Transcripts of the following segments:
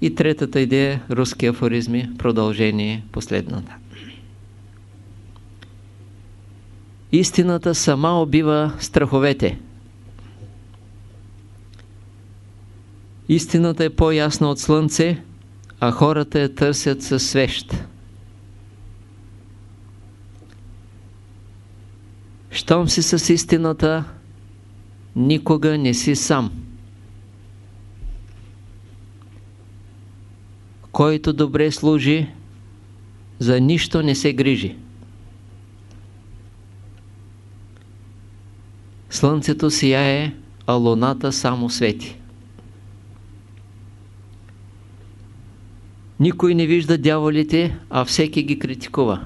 И третата идея, руски афоризми, продължение последната. Истината сама убива страховете. Истината е по-ясна от слънце, а хората я търсят със свещ. Щом си с истината, никога не си сам. Който добре служи, за нищо не се грижи. Слънцето сияе, а луната само свети. Никой не вижда дяволите, а всеки ги критикува.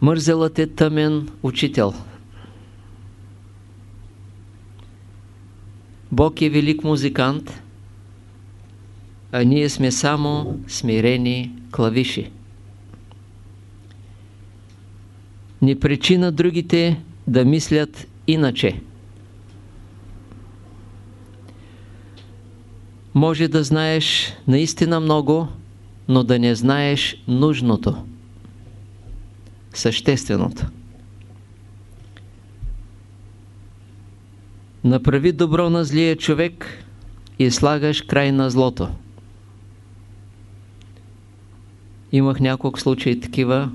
Мързелът е тъмен учител. Бог е велик музикант, а ние сме само смирени клавиши. Не причина другите да мислят иначе. Може да знаеш наистина много, но да не знаеш нужното, същественото. Направи добро на злия човек и слагаш край на злото. Имах няколко случаи такива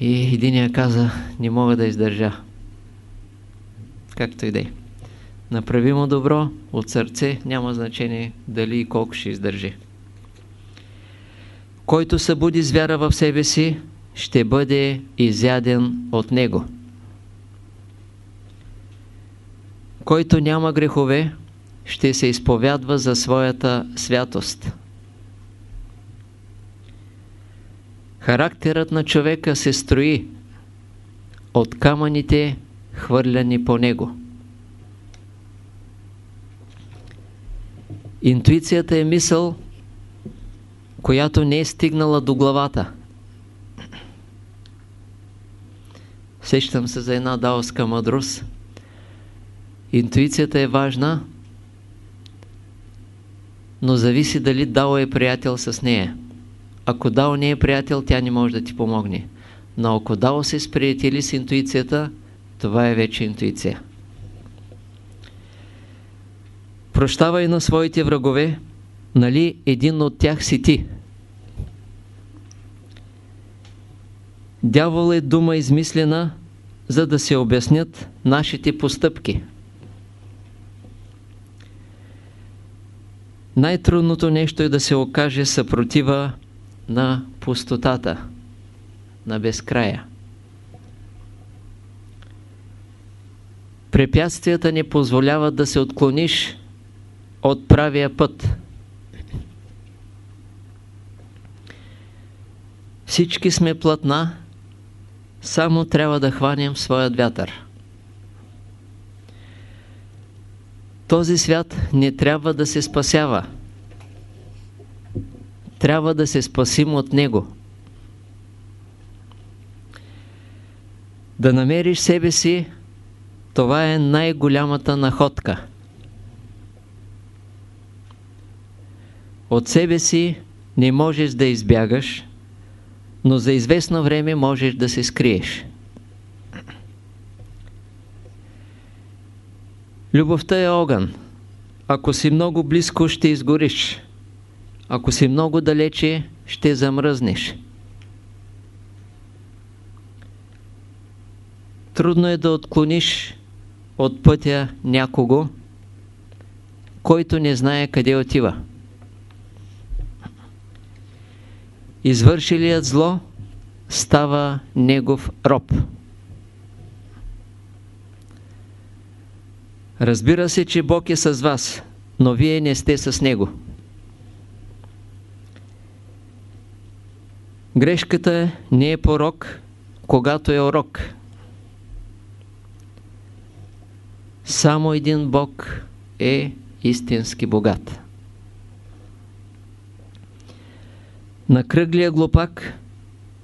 и единия каза, не мога да издържа. Както и да е. Направи му добро от сърце, няма значение дали и колко ще издържи. Който събуди с вяра в себе си, ще бъде изяден от него. Който няма грехове, ще се изповядва за своята святост. Характерът на човека се строи от камъните, хвърляни по него. Интуицията е мисъл, която не е стигнала до главата. Сещам се за една даоска мъдрост. Интуицията е важна, но зависи дали Дао е приятел с нея. Ако Дао не е приятел, тя не може да ти помогне. Но ако Дао се сприятели с интуицията, това е вече интуиция. Прощавай на своите врагове, нали един от тях си ти. Дявол е дума измислена, за да се обяснят нашите постъпки. Най-трудното нещо е да се окаже съпротива на пустотата, на безкрая. Препятствията не позволяват да се отклониш от правия път. Всички сме платна, само трябва да хванем своят вятър. Този свят не трябва да се спасява. Трябва да се спасим от него. Да намериш себе си, това е най-голямата находка. От себе си не можеш да избягаш, но за известно време можеш да се скриеш. Любовта е огън. Ако си много близко, ще изгориш. Ако си много далече, ще замръзнеш. Трудно е да отклониш от пътя някого, който не знае къде отива. Извършилият зло става негов роб. Разбира се, че Бог е с вас, но вие не сте с Него. Грешката не е порок, когато е урок. Само един Бог е истински богат. На кръглия глупак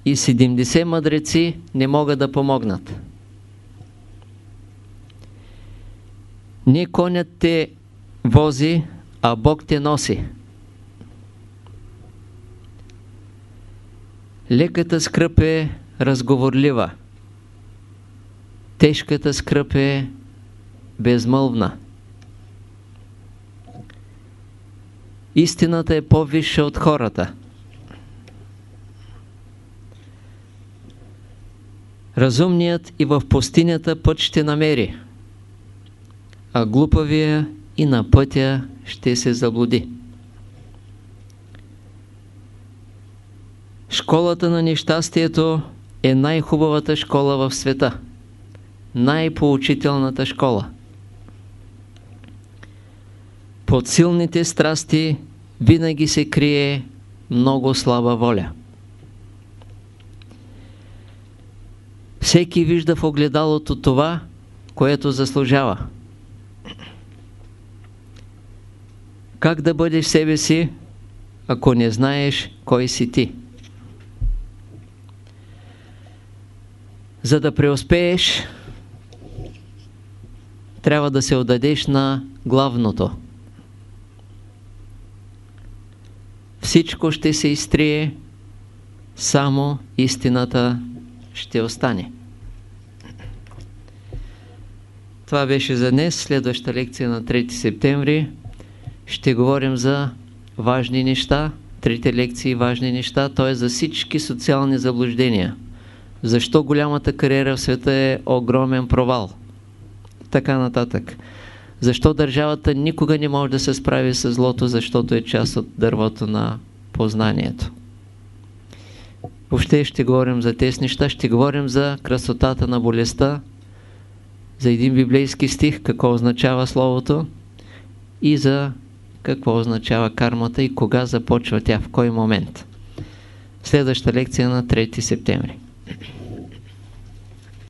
и 70 мъдреци не могат да помогнат. Не конят те вози, а Бог те носи. Леката скръп е разговорлива. Тежката скръп е безмълвна. Истината е по-висша от хората. Разумният и в пустинята път ще намери, а глупавия и на пътя ще се заблуди. Школата на нещастието е най-хубавата школа в света. Най-поучителната школа. Под силните страсти винаги се крие много слаба воля. Всеки вижда в огледалото това, което заслужава. Как да бъдеш себе си, ако не знаеш кой си ти? За да преуспееш, трябва да се отдадеш на главното. Всичко ще се изтрие, само истината ще остане. Това беше за днес. Следваща лекция на 3 септември ще говорим за важни неща, трите лекции важни неща, т.е. за всички социални заблуждения. Защо голямата кариера в света е огромен провал? Така нататък. Защо държавата никога не може да се справи с злото, защото е част от дървото на познанието. Въобще ще говорим за тези неща, ще говорим за красотата на болестта, за един библейски стих, какво означава Словото и за какво означава кармата и кога започва тя, в кой момент. Следваща лекция на 3 септември. Thank you.